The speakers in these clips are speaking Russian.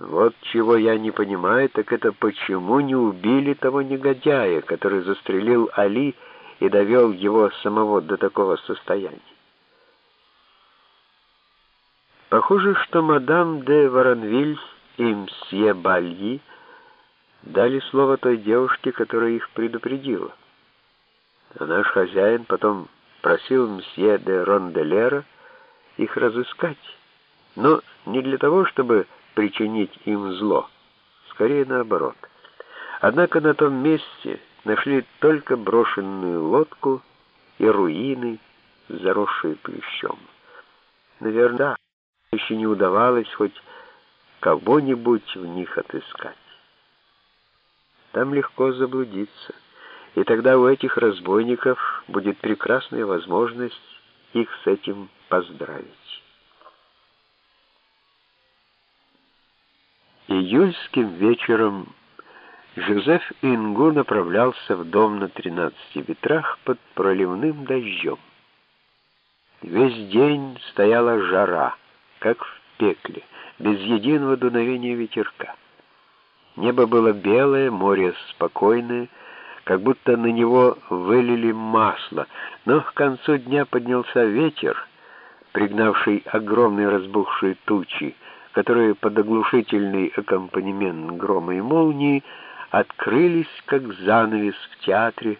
Вот чего я не понимаю, так это почему не убили того негодяя, который застрелил Али и довел его самого до такого состояния. Похоже, что мадам де Воронвиль и мсье Бальи дали слово той девушке, которая их предупредила. А наш хозяин потом просил мсье де Ронделера их разыскать, но не для того, чтобы причинить им зло, скорее наоборот. Однако на том месте нашли только брошенную лодку и руины, заросшие плющом. Наверное, еще не удавалось хоть кого-нибудь в них отыскать. Там легко заблудиться, и тогда у этих разбойников будет прекрасная возможность их с этим поздравить. Июльским вечером Жозеф Ингу направлялся в дом на тринадцати ветрах под проливным дождем. Весь день стояла жара, как в пекле, без единого дуновения ветерка. Небо было белое, море спокойное, как будто на него вылили масло, но к концу дня поднялся ветер, пригнавший огромные разбухшие тучи, которые под оглушительный аккомпанемент грома и молнии открылись, как занавес в театре,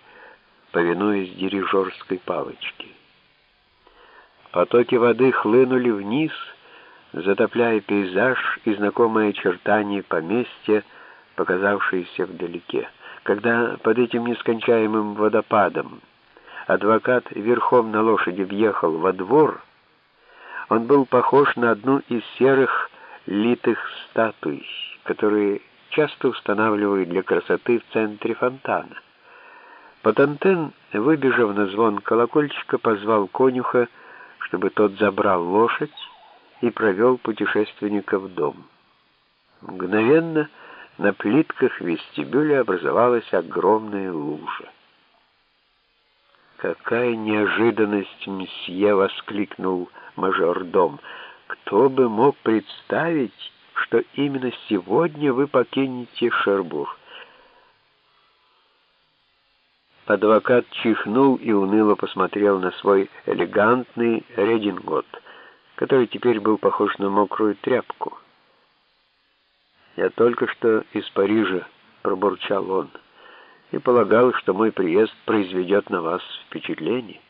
повинуясь дирижерской палочке. Потоки воды хлынули вниз, затопляя пейзаж и знакомые очертания поместья, показавшиеся вдалеке. Когда под этим нескончаемым водопадом адвокат верхом на лошади въехал во двор, он был похож на одну из серых литых статуй, которые часто устанавливают для красоты в центре фонтана. Патантен, выбежав на звон колокольчика, позвал конюха, чтобы тот забрал лошадь и провел путешественника в дом. Мгновенно на плитках вестибюля образовалась огромная лужа. «Какая неожиданность, мсье!» — воскликнул мажордом — кто бы мог представить, что именно сегодня вы покинете Шербур? Адвокат чихнул и уныло посмотрел на свой элегантный редингот, который теперь был похож на мокрую тряпку. «Я только что из Парижа», — пробурчал он, — «и полагал, что мой приезд произведет на вас впечатление».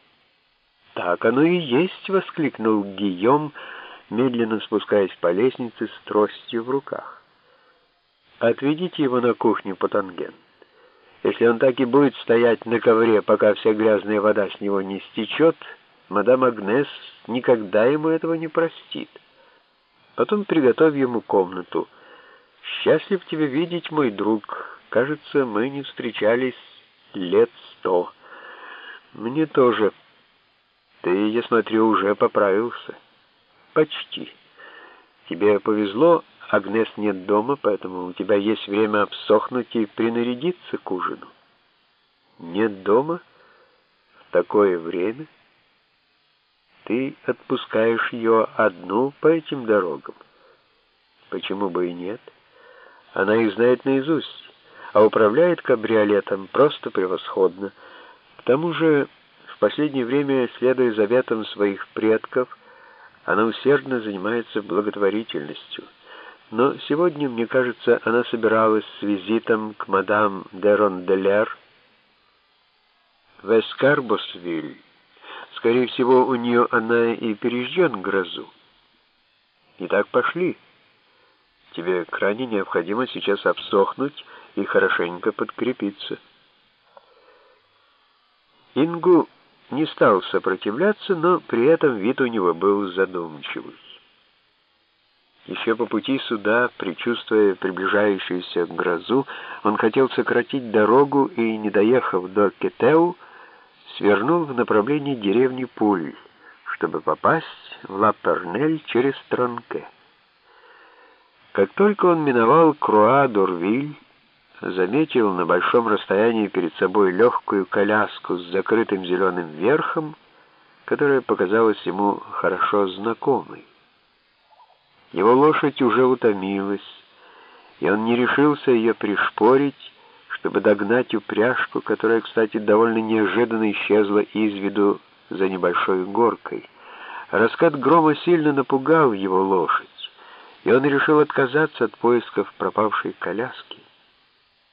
«Так оно и есть», — воскликнул Гийом, — медленно спускаясь по лестнице с тростью в руках. «Отведите его на кухню, Патанген. Если он так и будет стоять на ковре, пока вся грязная вода с него не стечет, мадам Агнес никогда ему этого не простит. Потом приготовь ему комнату. Счастлив тебя видеть, мой друг. Кажется, мы не встречались лет сто. Мне тоже. Ты, я смотрю, уже поправился». «Почти. Тебе повезло, Агнес нет дома, поэтому у тебя есть время обсохнуть и принарядиться к ужину». «Нет дома? В такое время? Ты отпускаешь ее одну по этим дорогам? Почему бы и нет? Она их знает наизусть, а управляет кабриолетом просто превосходно. К тому же, в последнее время, следуя заветам своих предков, она усердно занимается благотворительностью. Но сегодня, мне кажется, она собиралась с визитом к мадам де Ронделер в Эскарбосвиль. Скорее всего, у нее она и переждет грозу. Итак, пошли. Тебе крайне необходимо сейчас обсохнуть и хорошенько подкрепиться. Ингу не стал сопротивляться, но при этом вид у него был задумчивый. Еще по пути сюда, предчувствуя приближающуюся грозу, он хотел сократить дорогу и, не доехав до Кетеу, свернул в направлении деревни Пуль, чтобы попасть в Ла-Пернель через Тронке. Как только он миновал Круа-Дурвиль, заметил на большом расстоянии перед собой легкую коляску с закрытым зеленым верхом, которая показалась ему хорошо знакомой. Его лошадь уже утомилась, и он не решился ее пришпорить, чтобы догнать упряжку, которая, кстати, довольно неожиданно исчезла из виду за небольшой горкой. Раскат грома сильно напугал его лошадь, и он решил отказаться от поисков пропавшей коляски.